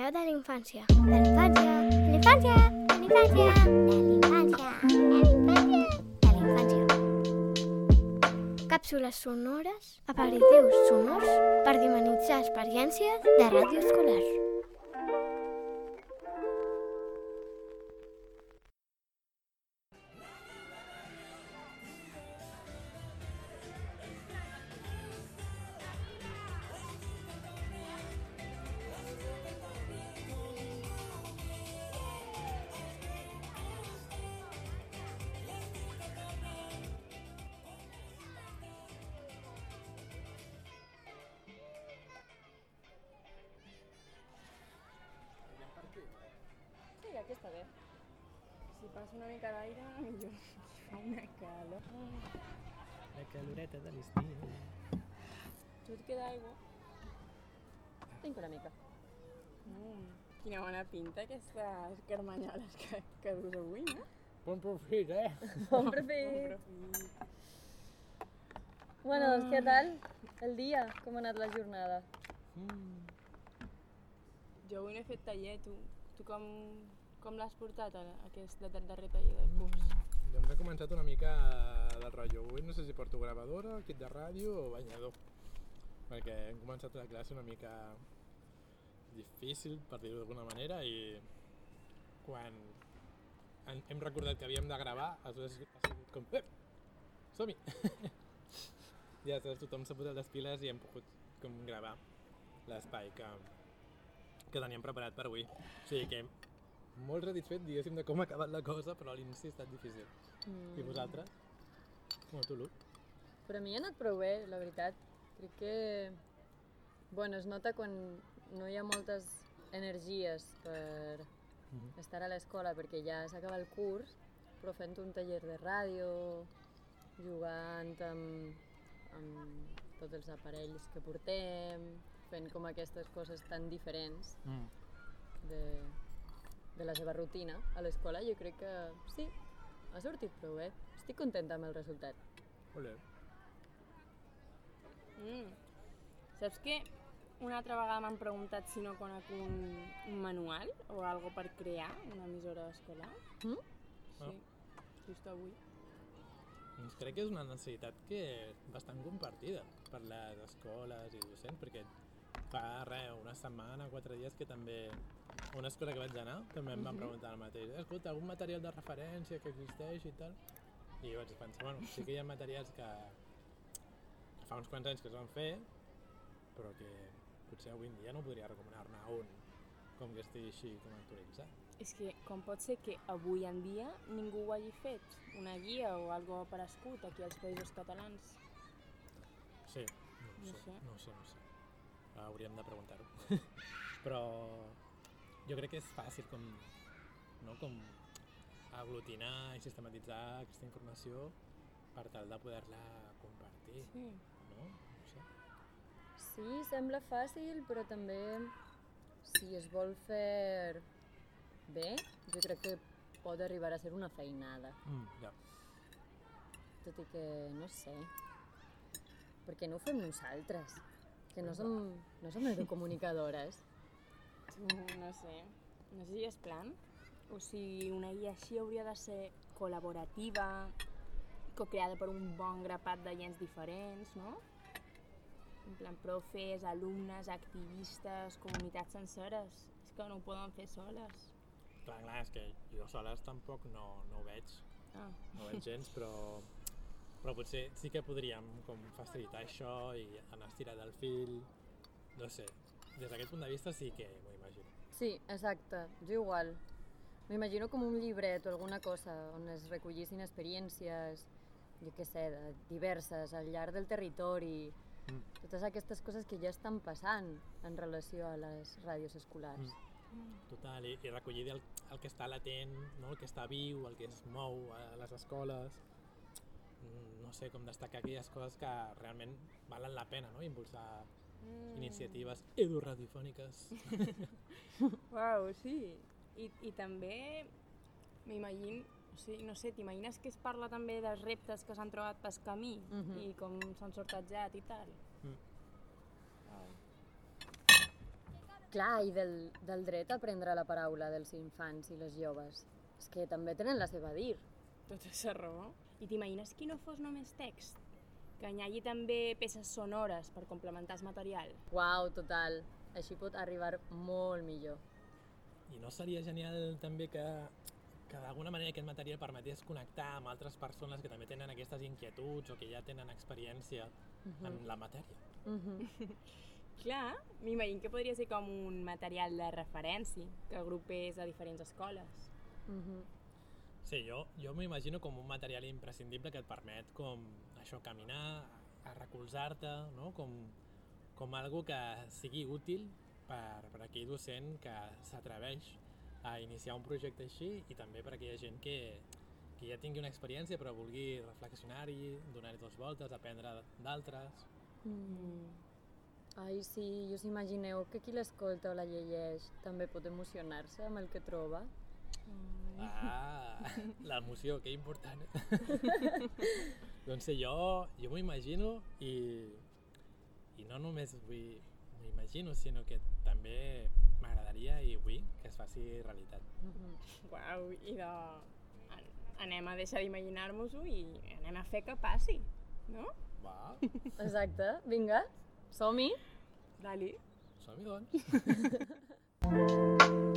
veu de la infància. De la infància. De la infància. De la infància. De la infància. De la infància. De la infància. Càpsules sonores, aperitius sonors per dimonitzar experiències de ràdio escolar. Aquí està bé. Si passa una mica d'aire, millor. Fa una calor. La caloreta de l'estiu. Tu et queda aigua? Tinc una mica. Mm. Quina bona pinta aquestes carmanyoles que, que dus avui, no? Bon profit, eh? Bon profit. Bon profit. Bueno, doncs què tal? El dia? Com ha anat la jornada? Mm. Jo avui no he fet taller, tu, tu com, com l'has portat, a, aquest de- darrer taller del curs? Jo ens he començat una mica del rotllo. Avui no sé si porto gravadora, kit de ràdio o banyador. Perquè hem començat la classe una mica difícil, per dir-ho d'alguna manera, i quan hem recordat que havíem de gravar, aleshores ha sigut com... Eh! Som-hi! I aleshores tothom s'ha posat les piles i hem pogut com gravar l'espai que, que teníem preparat per avui. O sigui que molt satisfet, diguéssim, de com ha acabat la cosa, però a l'inici ha estat difícil. Mm. I vosaltres? Com tu, Luc? Per a mi ha anat prou bé, la veritat. Crec que... Bueno, es nota quan no hi ha moltes energies per estar a l'escola perquè ja s'acaba el curs, però fent un taller de ràdio, jugant amb, amb tots els aparells que portem, fent com aquestes coses tan diferents Mm. de, de la seva rutina a l'escola, jo crec que sí, ha sortit prou bé. Estic contenta amb el resultat. Olé. Mm. Saps que una altra vegada m'han preguntat si no conec un, un manual o algo per crear una emissora escolar? Mm? Sí, Ah. just avui. Doncs crec que és una necessitat que és bastant compartida per les escoles i docents, perquè fa res, una setmana, quatre dies que també a una escola que vaig anar també em van preguntar el mateix. Escolta, algun material de referència que existeix i tal? I vaig pensar, bueno, sí que hi ha materials que, que fa uns quants anys que es van fer, però que potser avui en dia no podria recomanar-ne un com que estigui així com actualitzat. És que com pot ser que avui en dia ningú ho hagi fet? Una guia o algo per escut aquí als països catalans? Sí, no, No ho sé, sé. no ho sé, no ho sé. Hauríem de preguntar-ho. Però jo crec que és fàcil com, no, com aglutinar i sistematitzar aquesta informació per tal de poder-la compartir, Sí. no? No sé. Sí, sembla fàcil, però també si es vol fer bé, jo crec que pot arribar a ser una feinada. Mm, ja. Tot i que, no sé, perquè no ho fem nosaltres, que no som, no som neurocomunicadores. No sé. No sé si és plan. O si una guia així hauria de ser col·laborativa, co-creada per un bon grapat de gens diferents, no? En plan, profes, alumnes, activistes, comunitats senceres. És que no ho poden fer soles. Clar, clar, és que jo soles tampoc no, no ho veig, Ah, no ho veig gens, però, però potser sí que podríem com facilitar això i anar estirat del fil, no sé. Des d'aquest punt de vista sí que m'ho imagino. Sí, exacte, jo igual. M'imagino com un llibret o alguna cosa on es recollissin experiències, jo què sé, de, diverses al llarg del territori, Mm. totes aquestes coses que ja estan passant en relació a les ràdios escolars. Total, i, i recollir el, el que està latent, no? el que està viu, el que es mou a les escoles. Mm, No sé, com destacar aquelles coses que realment valen la pena, no? impulsar Mm. iniciatives eduradiofòniques. Uau, sí. I, i també m'imagino, o sigui, no sé, t'imagines que es parla també dels reptes que s'han trobat pel camí Mhm. i com s'han sortejat i tal? Mm. Clar, i del, del dret a prendre la paraula dels infants i les joves. És que també tenen la seva dir. Tota la raó. I t'imagines qui no fos només text? Que hi hagi també peces sonores per complementar el material. Uau, total. Així pot arribar molt millor. I no seria genial també que, que d'alguna manera aquest material permetés connectar amb altres persones que també tenen aquestes inquietuds o que ja tenen experiència en la matèria? Mhm. Clar, m'imagino que podria ser com un material de referència que agrupés a diferents escoles. Mhm. Sí, jo, jo m'imagino com un material imprescindible que et permet com això, caminar, a recolzar-te, no? com, com algo que sigui útil per, per aquell docent que s'atreveix a iniciar un projecte així i també per aquella gent que, que ja tingui una experiència però vulgui reflexionar-hi, donar-hi dues voltes, aprendre d'altres. Mm. Ai, sí, us imagineu que qui l'escolta o la llegeix també pot emocionar-se amb el que troba? Ah, l'emoció, que important. doncs sí, jo, jo m'ho imagino i, i no només vull m'ho imagino, sinó que també m'agradaria i vull que es faci realitat. Mhm. Uau, i de... an- Anem a deixar d'imaginar-nos-ho i anem a fer que passi, no? Va, Exacte, vinga, som-hi! Dali. som-hi doncs.